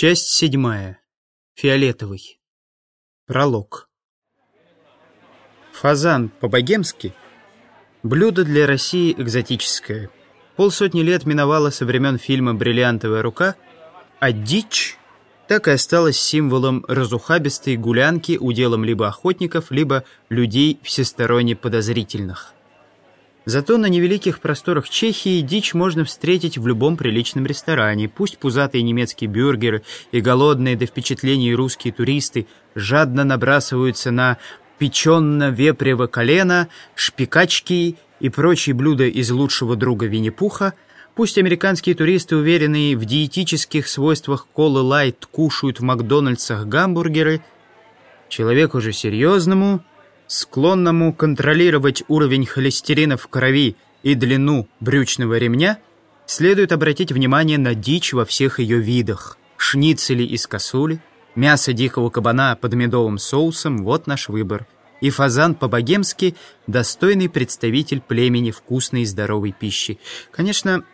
Часть седьмая. Фиолетовый. Пролог. Фазан по-богемски – блюдо для России экзотическое. Полсотни лет миновало со времен фильма «Бриллиантовая рука», а дичь так и осталась символом разухабистой гулянки уделом либо охотников, либо людей всесторонне подозрительных. Зато на невеликих просторах Чехии дичь можно встретить в любом приличном ресторане. Пусть пузатые немецкие бюргеры и голодные до впечатлений русские туристы жадно набрасываются на печенно-вепрево колено, шпикачки и прочие блюда из лучшего друга Винни-Пуха, пусть американские туристы, уверенные в диетических свойствах колы лайт, кушают в Макдональдсах гамбургеры, человеку же серьезному – склонному контролировать уровень холестерина в крови и длину брючного ремня, следует обратить внимание на дичь во всех ее видах. Шницели из косули, мясо дикого кабана под медовым соусом – вот наш выбор. И фазан по-богемски – достойный представитель племени вкусной и здоровой пищи. Конечно,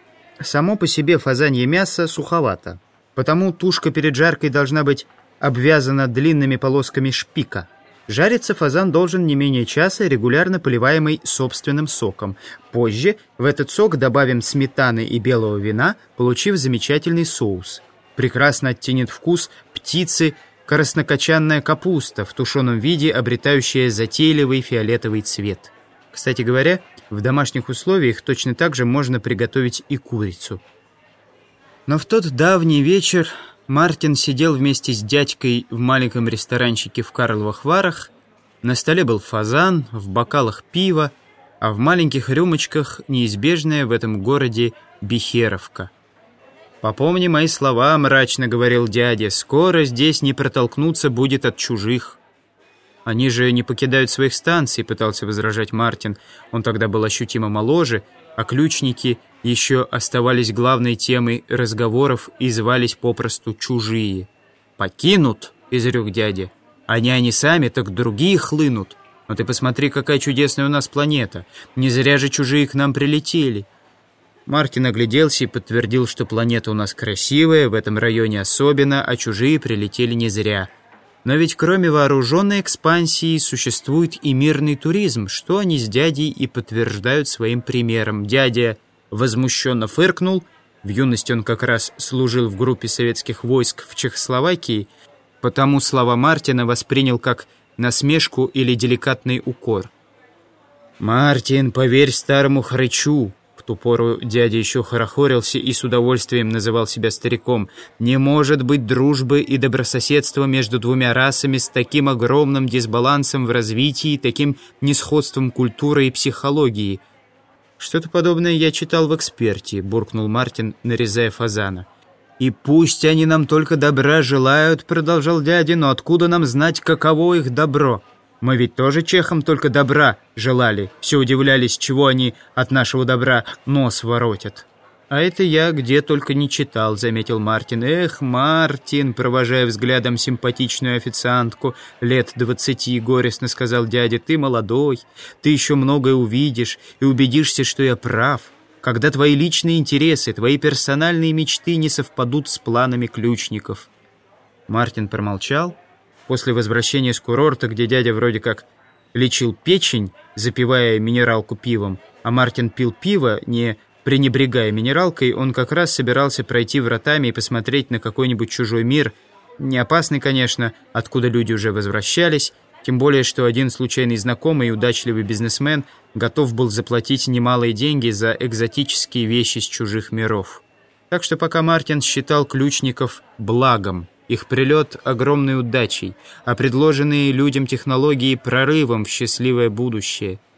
само по себе фазанье мясо суховато, потому тушка перед жаркой должна быть обвязана длинными полосками шпика – Жариться фазан должен не менее часа, регулярно поливаемый собственным соком. Позже в этот сок добавим сметаны и белого вина, получив замечательный соус. Прекрасно оттенит вкус птицы краснокочанная капуста в тушеном виде, обретающая затейливый фиолетовый цвет. Кстати говоря, в домашних условиях точно так же можно приготовить и курицу. Но в тот давний вечер Мартин сидел вместе с дядькой в маленьком ресторанчике в Карловых Варах. На столе был фазан, в бокалах пиво, а в маленьких рюмочках неизбежная в этом городе бихеровка. «Попомни мои слова», — мрачно говорил дядя, — «скоро здесь не протолкнуться будет от чужих». «Они же не покидают своих станций», — пытался возражать Мартин. Он тогда был ощутимо моложе, а ключники еще оставались главной темой разговоров и звались попросту «чужие». «Покинут», — изрек дядя. «Они они сами, так другие хлынут. Но ты посмотри, какая чудесная у нас планета. Не зря же чужие к нам прилетели». Мартин огляделся и подтвердил, что планета у нас красивая, в этом районе особенно, а чужие прилетели не зря. Но ведь кроме вооруженной экспансии существует и мирный туризм, что они с дядей и подтверждают своим примером. Дядя возмущенно фыркнул. В юности он как раз служил в группе советских войск в Чехословакии, потому слова Мартина воспринял как насмешку или деликатный укор. «Мартин, поверь старому хрычу!» В ту пору дядя еще хорохорился и с удовольствием называл себя стариком. «Не может быть дружбы и добрососедства между двумя расами с таким огромным дисбалансом в развитии, таким несходством культуры и психологии». «Что-то подобное я читал в «Эксперте», — буркнул Мартин, нарезая фазана. «И пусть они нам только добра желают», — продолжал дядя, «но откуда нам знать, каково их добро? Мы ведь тоже чехам только добра желали, все удивлялись, чего они от нашего добра нос воротят». «А это я где только не читал», — заметил Мартин. «Эх, Мартин», — провожая взглядом симпатичную официантку, лет двадцати, горестно сказал дядя, «ты молодой, ты еще многое увидишь и убедишься, что я прав, когда твои личные интересы, твои персональные мечты не совпадут с планами ключников». Мартин промолчал. После возвращения с курорта, где дядя вроде как лечил печень, запивая минералку пивом, а Мартин пил пиво не Пренебрегая минералкой, он как раз собирался пройти вратами и посмотреть на какой-нибудь чужой мир. Не опасный, конечно, откуда люди уже возвращались, тем более, что один случайный знакомый и удачливый бизнесмен готов был заплатить немалые деньги за экзотические вещи с чужих миров. Так что пока Мартин считал ключников благом, их прилет огромной удачей, а предложенные людям технологии прорывом в счастливое будущее –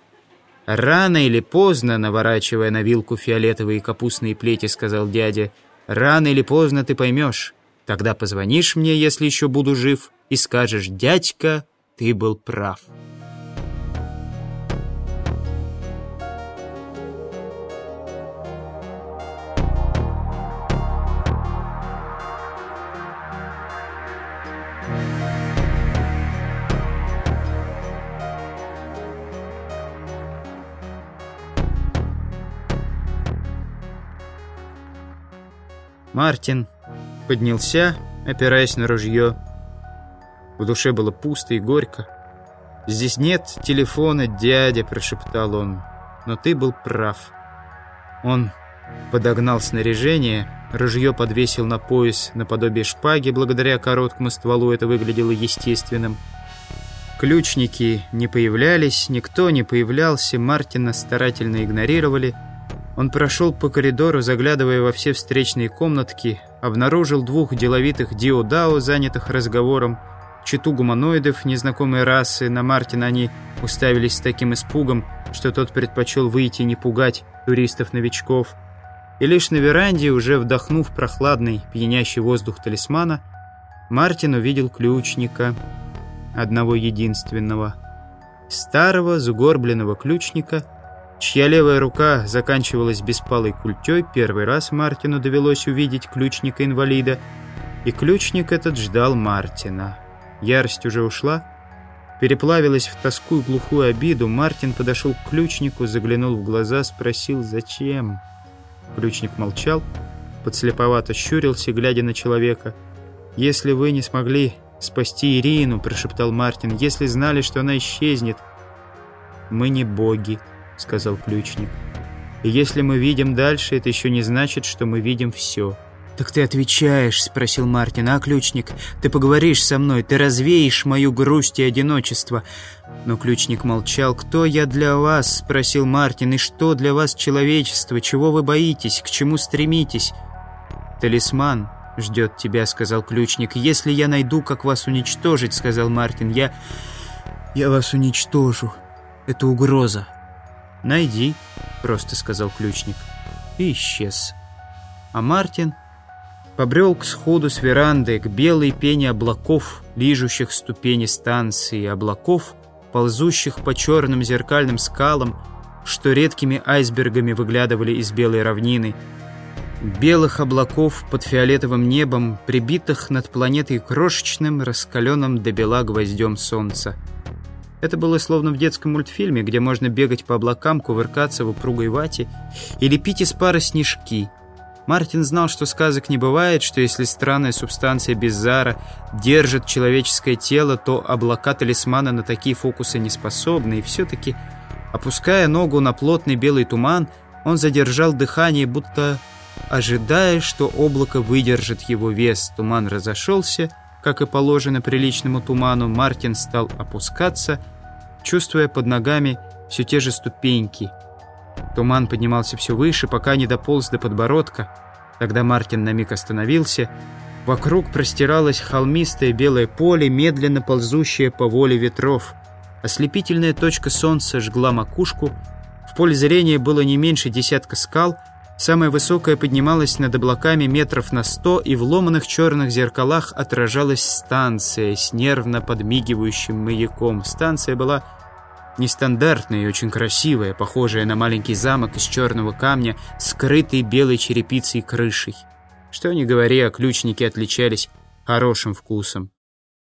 «Рано или поздно, наворачивая на вилку фиолетовые капустные плети, сказал дядя, «рано или поздно ты поймешь. Тогда позвонишь мне, если еще буду жив, и скажешь, дядька, ты был прав». Мартин поднялся опираясь на ружье. В душе было пусто и горько. «Здесь нет телефона, дядя», — прошептал он. «Но ты был прав». Он подогнал снаряжение, ружье подвесил на пояс наподобие шпаги, благодаря короткому стволу это выглядело естественным. Ключники не появлялись, никто не появлялся, Мартина старательно игнорировали. Он прошел по коридору, заглядывая во все встречные комнатки, обнаружил двух деловитых диодао, занятых разговором, читу гуманоидов незнакомой расы. На Мартина они уставились с таким испугом, что тот предпочел выйти не пугать туристов-новичков. И лишь на веранде, уже вдохнув прохладный, пьянящий воздух талисмана, Мартин увидел ключника, одного единственного. Старого, загорбленного ключника, чья левая рука заканчивалась беспалой культей, первый раз Мартину довелось увидеть ключника-инвалида, и ключник этот ждал Мартина. Ярость уже ушла, переплавилась в тоску и глухую обиду. Мартин подошел к ключнику, заглянул в глаза, спросил «Зачем?». Ключник молчал, подслеповато щурился, глядя на человека. «Если вы не смогли спасти Ирину», — прошептал Мартин, — «если знали, что она исчезнет». «Мы не боги», — сказал ключник. «И если мы видим дальше, это еще не значит, что мы видим все». «Так ты отвечаешь?» — спросил Мартин. «А, ключник, ты поговоришь со мной, ты развеешь мою грусть и одиночество». Но ключник молчал. «Кто я для вас?» — спросил Мартин. «И что для вас человечество? Чего вы боитесь? К чему стремитесь?» «Талисман ждет тебя», — сказал ключник. «Если я найду, как вас уничтожить», — сказал Мартин, — «я... я вас уничтожу. Это угроза». «Найди», — просто сказал ключник. И исчез. А Мартин побрел к сходу с веранды, к белой пене облаков, лижущих ступени станции, облаков, ползущих по черным зеркальным скалам, что редкими айсбергами выглядывали из белой равнины, белых облаков под фиолетовым небом, прибитых над планетой крошечным, раскаленным до бела гвоздем солнца. Это было словно в детском мультфильме, где можно бегать по облакам, кувыркаться в упругой вате и лепить из пара снежки – Мартин знал, что сказок не бывает, что если странная субстанция Беззара держит человеческое тело, то облака талисмана на такие фокусы не способны, и все-таки, опуская ногу на плотный белый туман, он задержал дыхание, будто ожидая, что облако выдержит его вес. Туман разошелся, как и положено приличному туману, Мартин стал опускаться, чувствуя под ногами все те же ступеньки – Туман поднимался все выше, пока не дополз до подбородка. Тогда Мартин на миг остановился. Вокруг простиралось холмистое белое поле, медленно ползущее по воле ветров. Ослепительная точка солнца жгла макушку. В поле зрения было не меньше десятка скал. Самая высокая поднималась над облаками метров на сто, и в ломаных черных зеркалах отражалась станция с нервно подмигивающим маяком. Станция была Нестандартная и очень красивая, похожая на маленький замок из черного камня, скрытый белой черепицей крышей. Что ни говори, а ключники отличались хорошим вкусом.